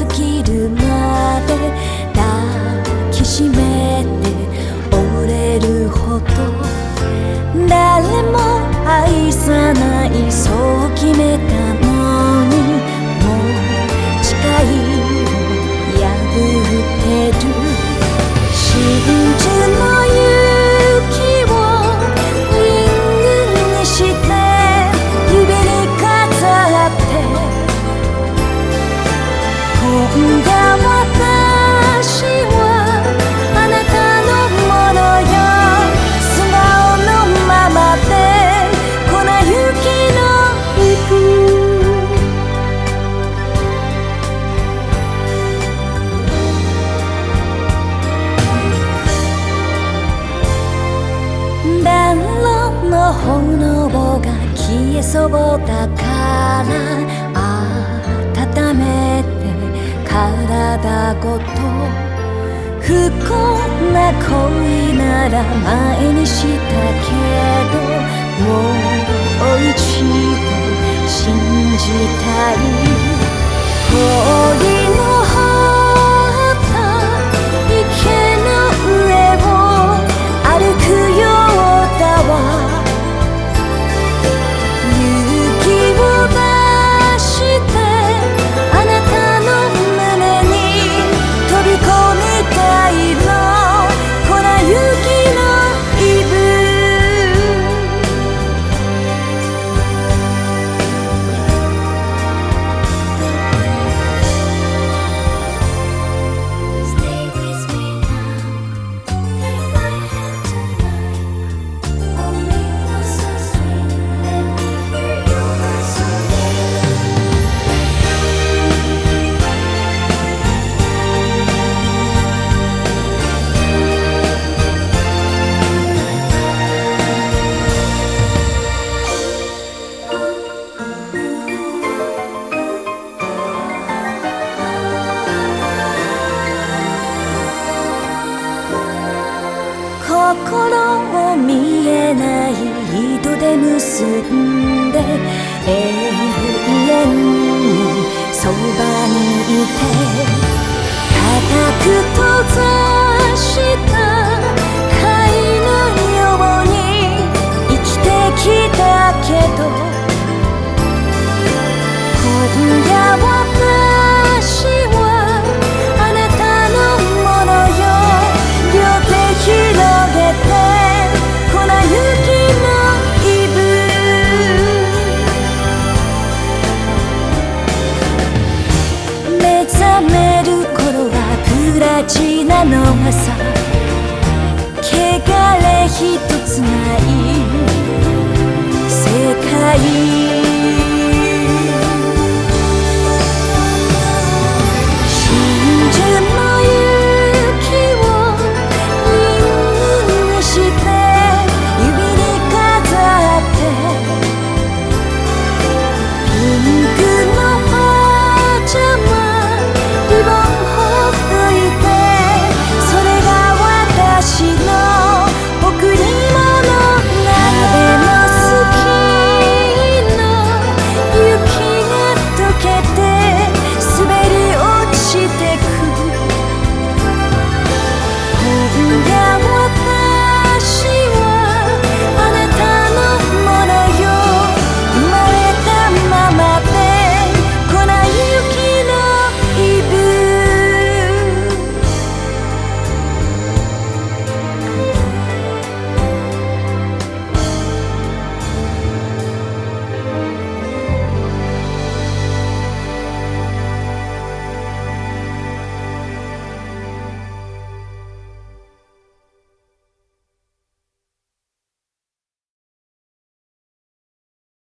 尽きるまで抱きしめて折れるほど誰も愛さないそう決めたのにもう誓いを破ってる真珠炎が消えそうだから温めて体ごと不幸な恋なら前にしたけどもう一度信じたい。心を見えない糸で結んで永遠にそばにはプラチナの朝汚れ一つない